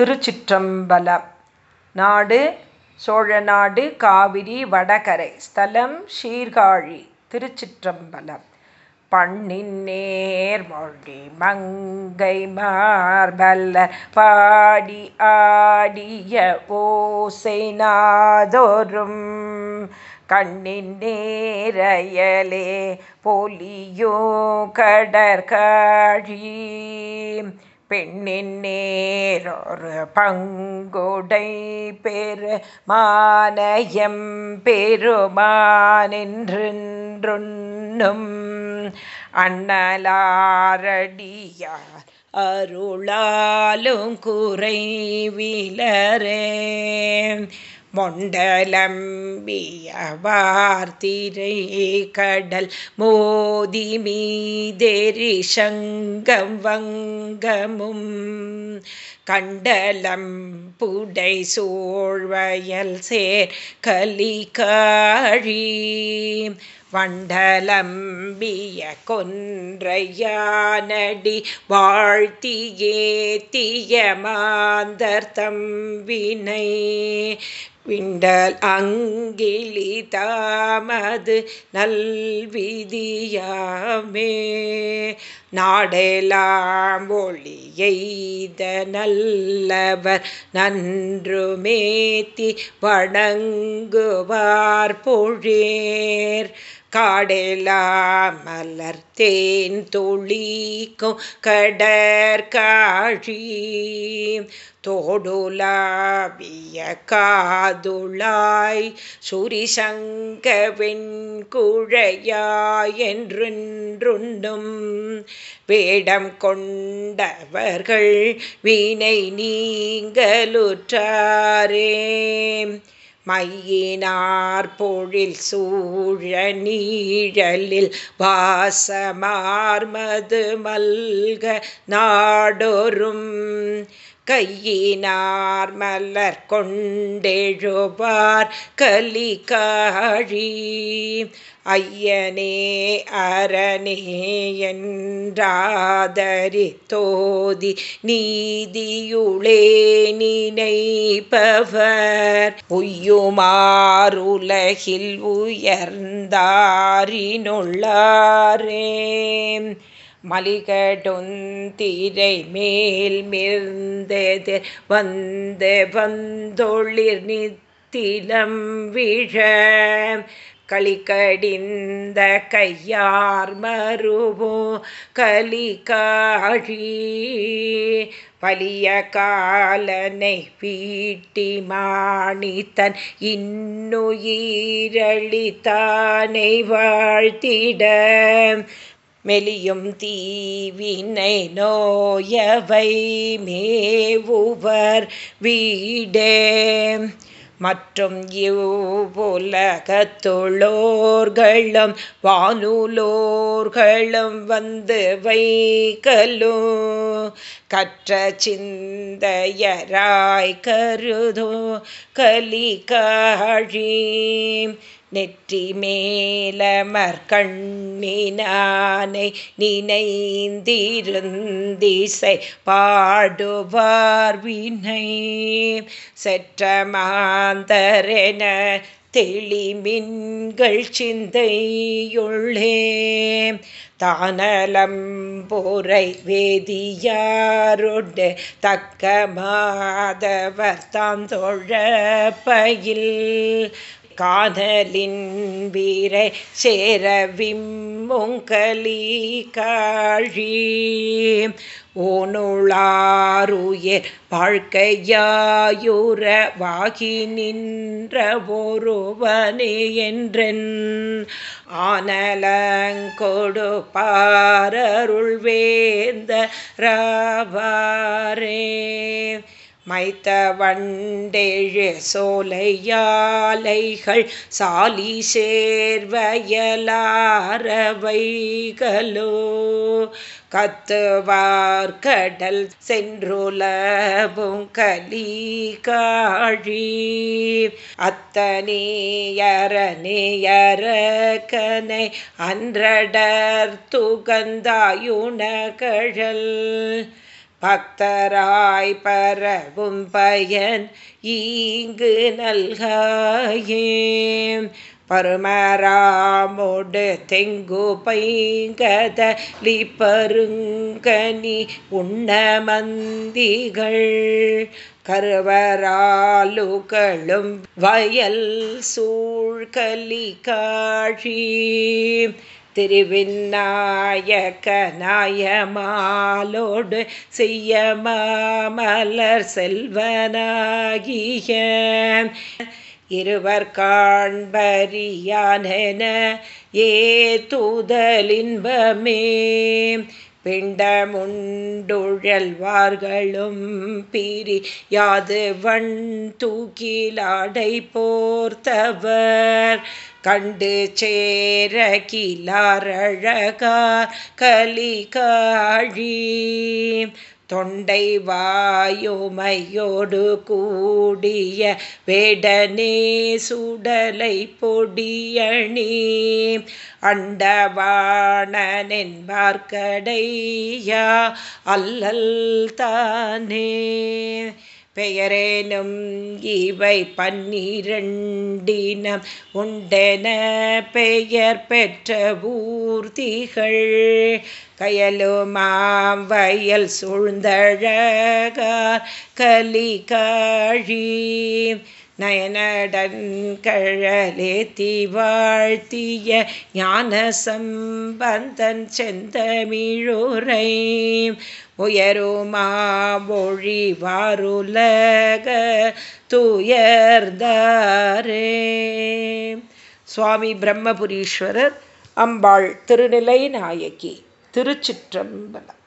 திருச்சிற்றம்பலம் நாடு சோழநாடு காவிரி வடகரை. ஸ்தலம் சீர்காழி திருச்சிற்றம்பலம் பண்ணின் நேர்மொழி மங்கை மார்பல்ல பாடி ஆடிய ஓசை நாதோறும் கண்ணின் நேரையலே பொலியோ கடற்காழி. பெண்ணின் நேரொரு பங்குடை பெரு மானயம் பெருமானென்றும் அண்ணலாரடியார் அருளாலும் குறைவிலரே மொண்டலம்பிய வார்த்திரை கடல் மோதி மீதெரி சங்கம் வங்கமும் கண்டலம் புடை சோழ்வயல் சேர் கலிகாழி. வண்டலம்பிய கொன்றையானடி வாழ்த்தியே தீய மாந்தர் தம்பினை விண்டல் அங்கிலி தாமது நல்விதியாமே நாடெலாம் ஒளியெய்த நல்லவர் நன்றுமேத்தி வணங்குவார் பொழேர் காடெலாம் மலர்த்தேன் தொழிக்கும் கடற்காழி தோடுலாவிய காதுளாய் சுரிசங்க வெண்குழையாய் என்றென்றுண்டும் வேடம் கொண்டவர்கள் வீணை நீங்களுற்றாரே மையினார் பொழில் சூழ நீழலில் வாசமார்மது மல்க நாடொரும் கையினார் மலர் கொண்டெழுபார் கலிகாழி ஐயனே அரணே என்றாதரி தோதி நீதியுளே நினைப்பவர். உய்யுமாறுலகில் உயர்ந்தாரினுள்ளாரே. மலிகடொந்திரை மேல் மிர்ந்தது வந்து வந்தொளிர் நித்திலம் விழ. களிக்கடிந்த கையார் மருவோ கலிகாழி. பலிய காலனை வீட்டி மாணித்தன் இன்னுயிரளித்தானை வாழ்த்திட. மெலியும் தீவினை நோயவை மேவுவர் வீடே. மற்றும் இவ்வுலகத்துளோர்களும் வானுலோர்களும் வந்து வைக்கலோ கற்ற சிந்தையராய் கருதோ கலிகாழி நெற்றி மேலமர்கண்ணினானை நினைந்திருந்திசை பாடுவார் வினை. செற்ற மாந்தரென தெளிமின்கள் சிந்தையுள்ளே தானலம்புரை வேதியாருட தக்க மாதவர் தான் தொழப்பையில். காதலின் வீரை சேரவிம்முங்கலி காழி. ஓனுளாருயிர் வாழ்க்கையாயுற வாகி நின்ற ஒருவனே என்றென். ஆனலங்கொடு பாரருள் வேந்த ராவாரே. மைத்த வண்டேழு சோலையாலைகள் சாலி சேர்வயலாரவைகளோ. கத்துவார் கடல் சென்றுலவும் கலி காழி அத்தனேயரனேயரக்கனை அன்றடர் துகந்தாயுணகழல். பக்தராய் பரவும் பயன் ஈங்கு நல்காயே. பருமராமோடு தெங்கு பைங்கத லிப்பருங்கனி உண்ணமந்திகள் கருவராலுகளும் வயல் சூழ்கலி காழி. திருவிநாயக நாயமாலோடு செய்ய மாமலர் செல்வனாகிய இருவர் காண்பரியானென ஏ தூதலின்பமே பிண்டமுண்டுழல்வார்களும் பீரி யாது வண் தூக்கிலாடை போர்த்தவர் கண்டு சேர கிளாரழகார் கலி காழி தொண்டை வாயுமையோடு கூடிய வேடனே சுடலை பொடியணி. அண்டவாணனென்பார்க்கடையா அல்லல் தானே. பெயரேனும் இவை பன்னிரண்டினம். உண்டென பெயர் பெற்ற ஊர்திகள் கயலுமாம் வயல் சூழ்ந்தழகார் கலி காழி நயனடன் கழலேத்தி வாழ்த்திய ஞான சம்பந்தன் செந்தமிழுரை உயருமா மொழி வாருலக துயர்தாரே சுவாமி பிரம்மபுரீஸ்வரர் அம்பாள் திருநிலை நாயகி திருச்சிற்றம்பலம்.